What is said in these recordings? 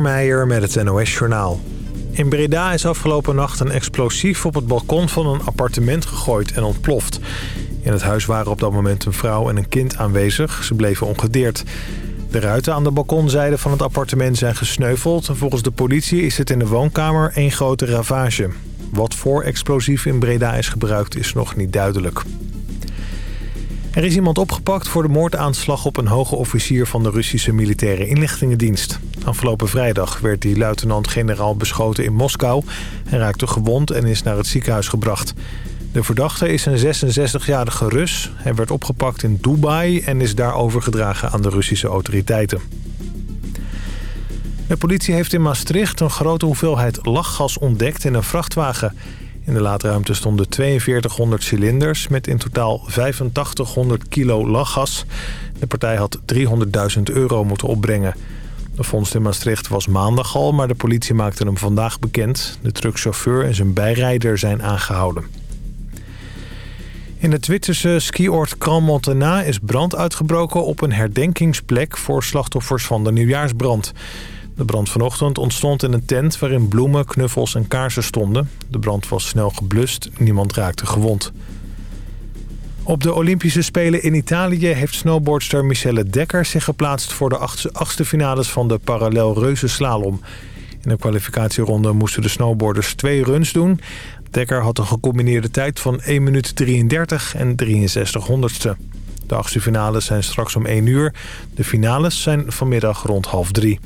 Meijer met het NOS-journaal. In Breda is afgelopen nacht een explosief op het balkon van een appartement gegooid en ontploft. In het huis waren op dat moment een vrouw en een kind aanwezig. Ze bleven ongedeerd. De ruiten aan de balkonzijde van het appartement zijn gesneuveld. Volgens de politie is het in de woonkamer één grote ravage. Wat voor explosief in Breda is gebruikt is nog niet duidelijk. Er is iemand opgepakt voor de moordaanslag op een hoge officier van de Russische militaire inlichtingendienst. Afgelopen vrijdag werd die luitenant-generaal beschoten in Moskou. Hij raakte gewond en is naar het ziekenhuis gebracht. De verdachte is een 66-jarige Rus. Hij werd opgepakt in Dubai en is daar overgedragen aan de Russische autoriteiten. De politie heeft in Maastricht een grote hoeveelheid lachgas ontdekt in een vrachtwagen. In de laadruimte stonden 4200 cilinders met in totaal 8500 kilo lachgas. De partij had 300.000 euro moeten opbrengen. De vondst in Maastricht was maandag al, maar de politie maakte hem vandaag bekend. De truckchauffeur en zijn bijrijder zijn aangehouden. In het Zwitserse skioord Grand is brand uitgebroken op een herdenkingsplek voor slachtoffers van de nieuwjaarsbrand. De brand vanochtend ontstond in een tent waarin bloemen, knuffels en kaarsen stonden. De brand was snel geblust, niemand raakte gewond. Op de Olympische Spelen in Italië heeft snowboardster Michelle Dekker zich geplaatst voor de achtste finales van de parallel reuzenslalom. In de kwalificatieronde moesten de snowboarders twee runs doen. Dekker had een gecombineerde tijd van 1 minuut 33 en 63 honderdste. De achtste finales zijn straks om 1 uur. De finales zijn vanmiddag rond half drie.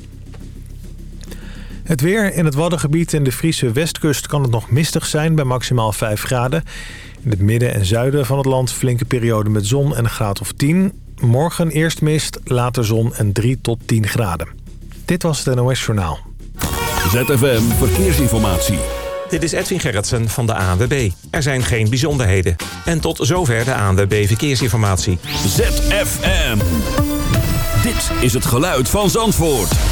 Het weer in het Waddengebied en de Friese westkust kan het nog mistig zijn bij maximaal 5 graden. In het midden en zuiden van het land flinke periode met zon en een graad of 10. Morgen eerst mist, later zon en 3 tot 10 graden. Dit was het NOS Journaal. ZFM Verkeersinformatie. Dit is Edwin Gerritsen van de ANWB. Er zijn geen bijzonderheden. En tot zover de ANWB Verkeersinformatie. ZFM. Dit is het geluid van Zandvoort.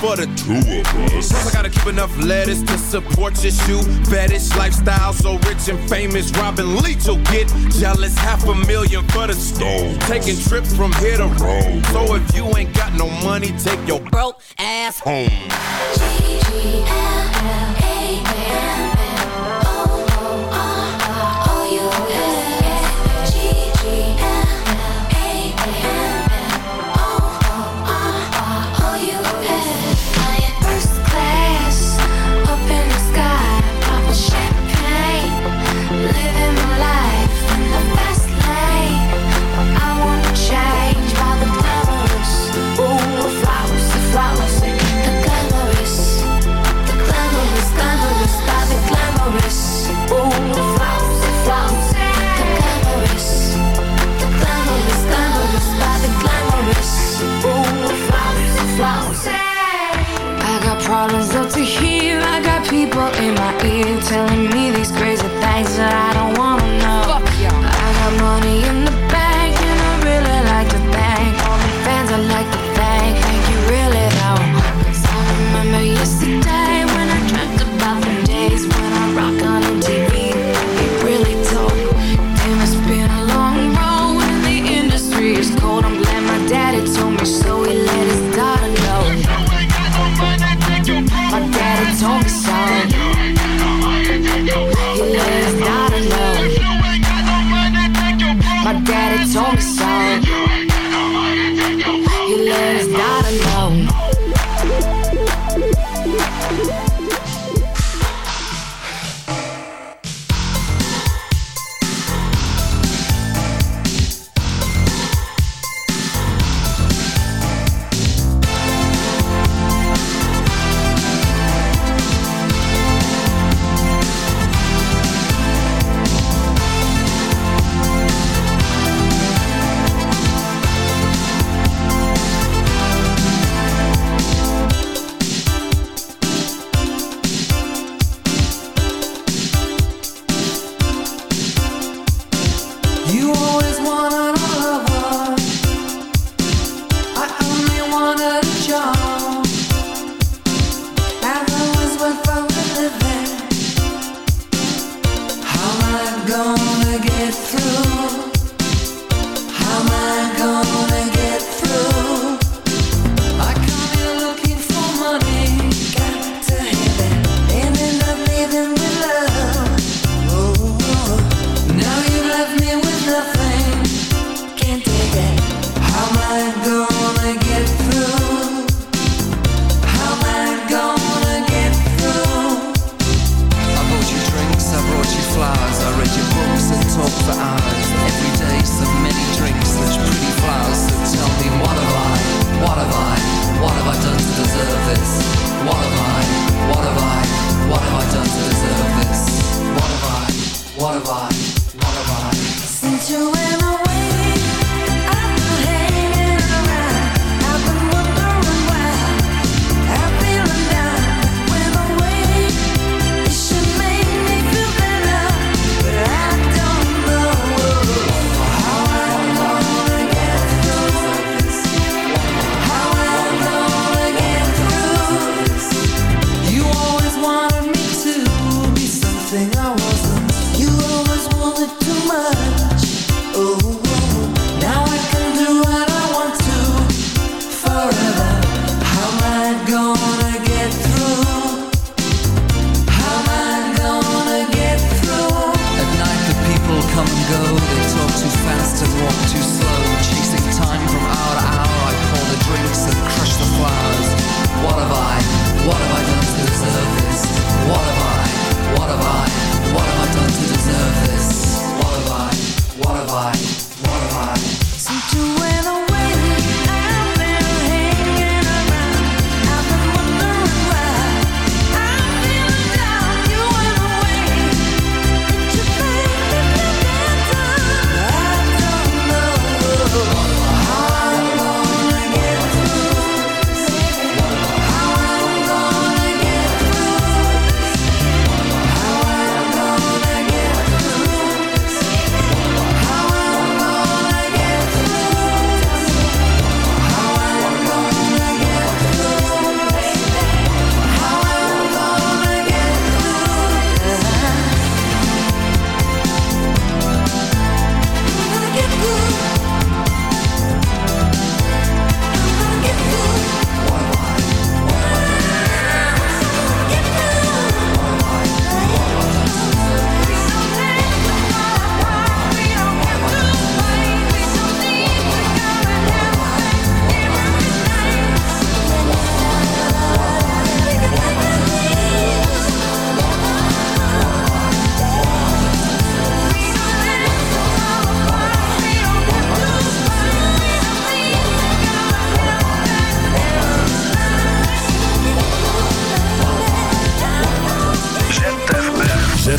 for the two of us. Plus, I gotta keep enough lettuce to support your shoe fetish lifestyle. So rich and famous, Robin Leach will get jealous. Half a million for the stove. Taking trips from here to Rome. So if you ain't got no money, take your broke ass home. G-G-L-L-A-L-L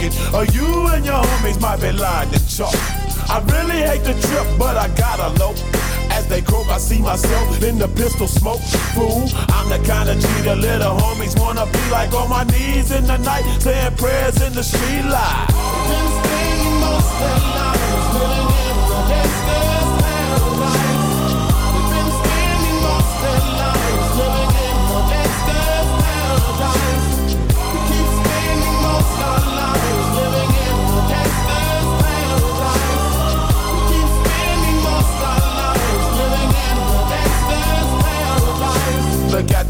You're. Or oh, you and your homies might be lying in chalk. I really hate the trip, but I gotta low. As they croak, I see myself in the pistol smoke. Fool, I'm the kind of the little homies wanna be like on my knees in the night, saying prayers in the street light.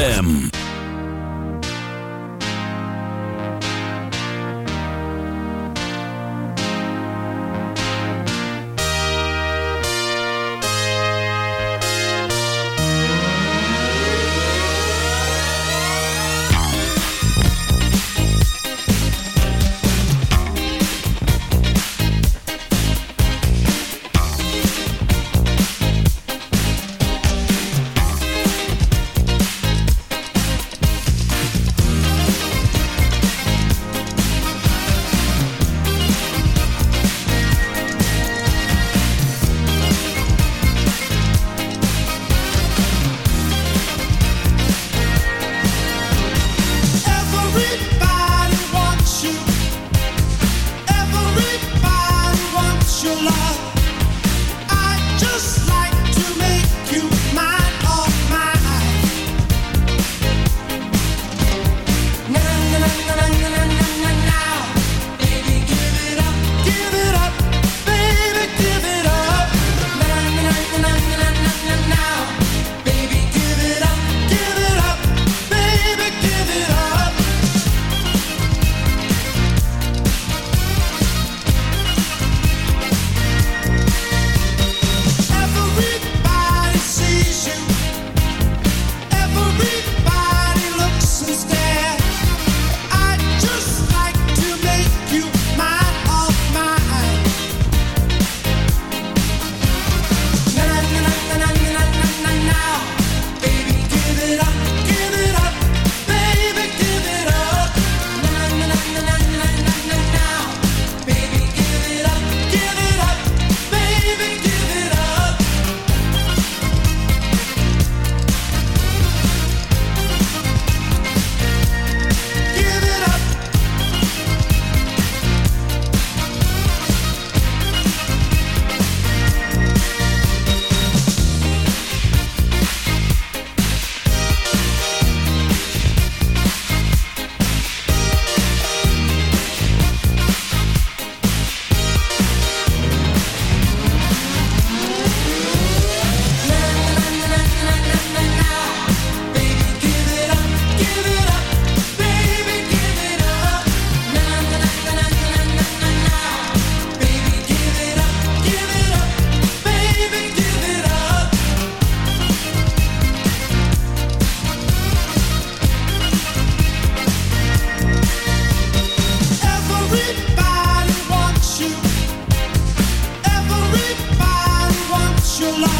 ZFM. your life.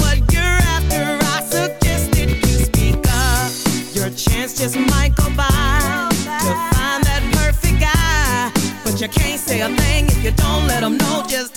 let them know just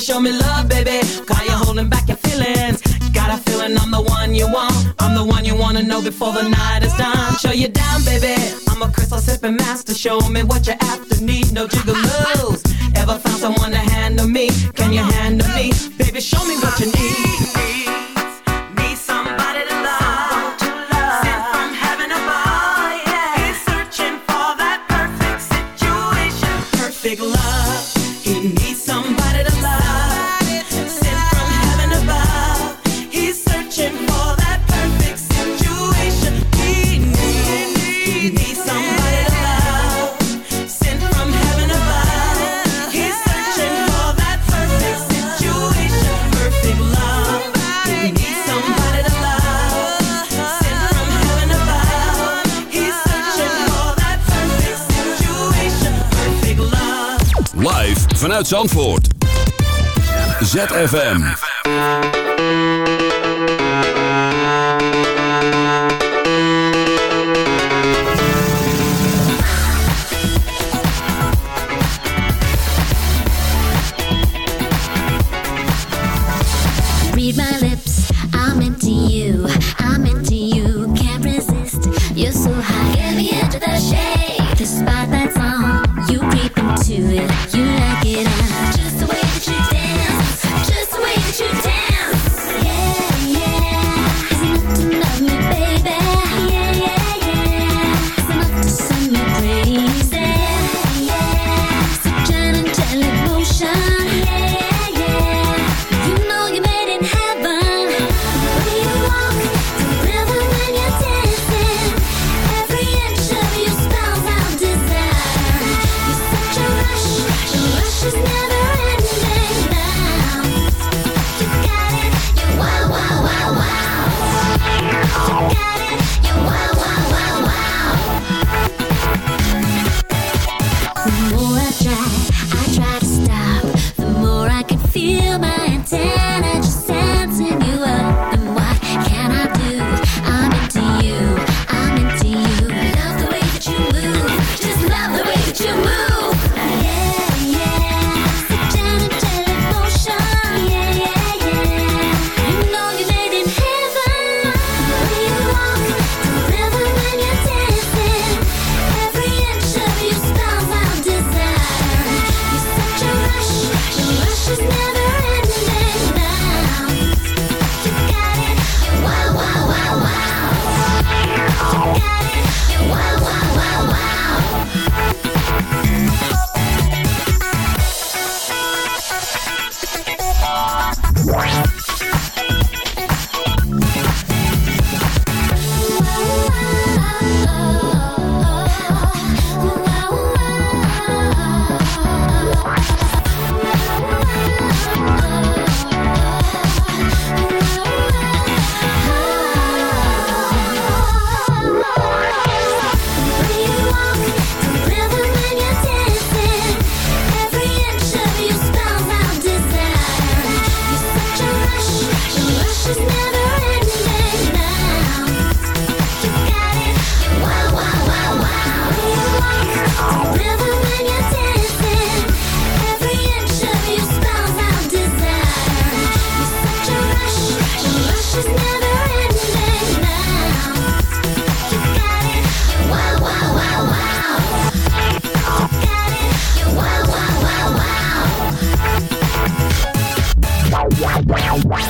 show me love, baby. Cause you holding back your feelings. Got a feeling I'm the one you want. I'm the one you wanna know before the night is done. Show you down, baby. I'm a crystal sipping master. Show me what you after. Need no jigalos. Ever found someone that Zandvoort. ZFM. Bye.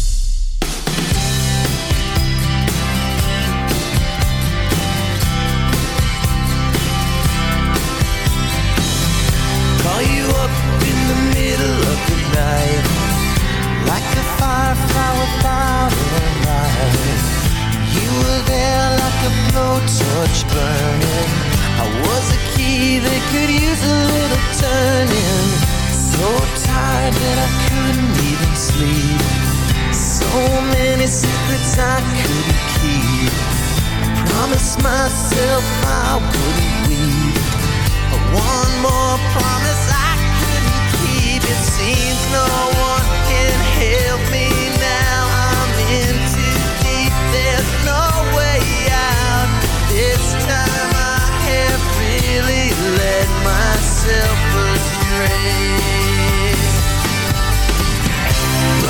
tired that I couldn't even sleep. So many secrets I couldn't keep. I promised myself I wouldn't weep. But one more promise I couldn't keep. It seems no one can help me now. I'm in too deep, there's no way out. This time I have really let myself astray.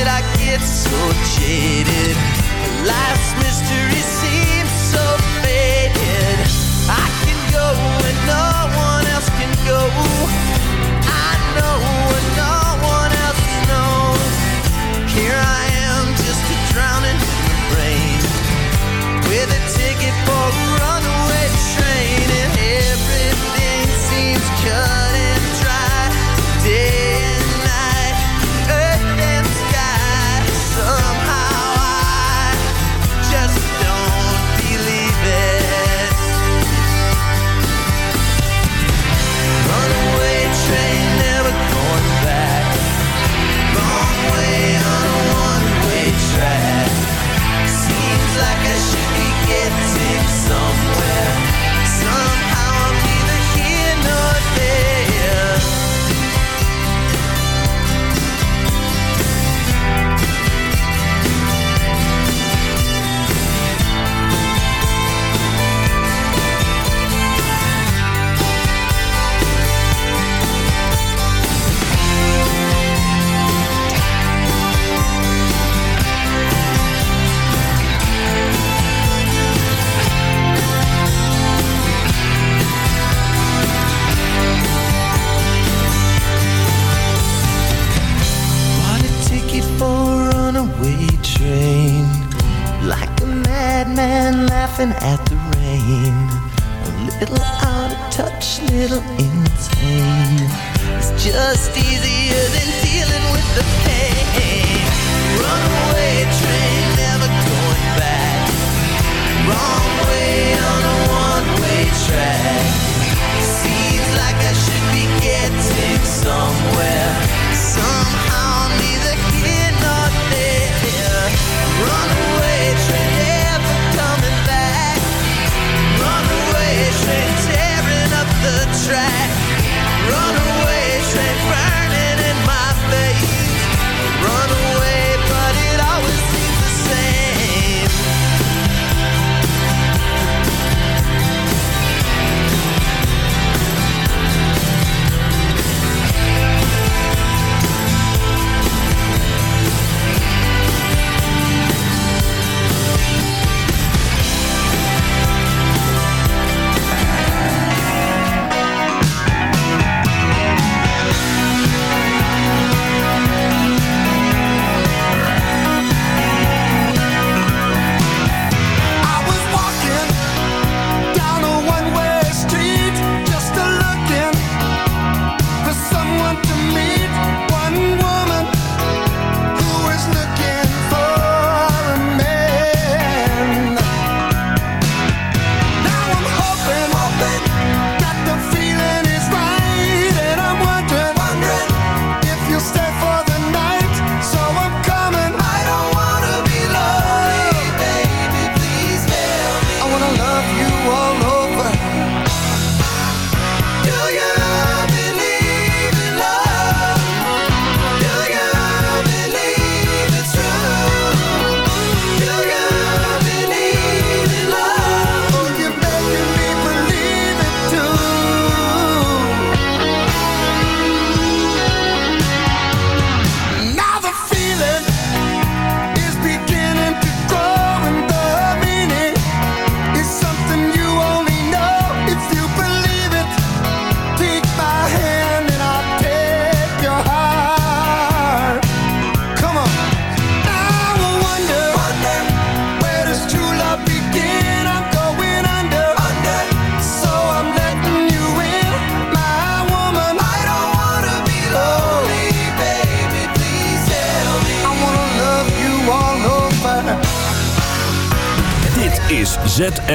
did I get so jaded? Life's mystery seems so faded. I can go and no one else can go.